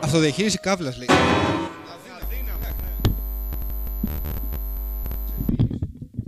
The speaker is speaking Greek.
Αυτοδιαχείριση καύλας λέει.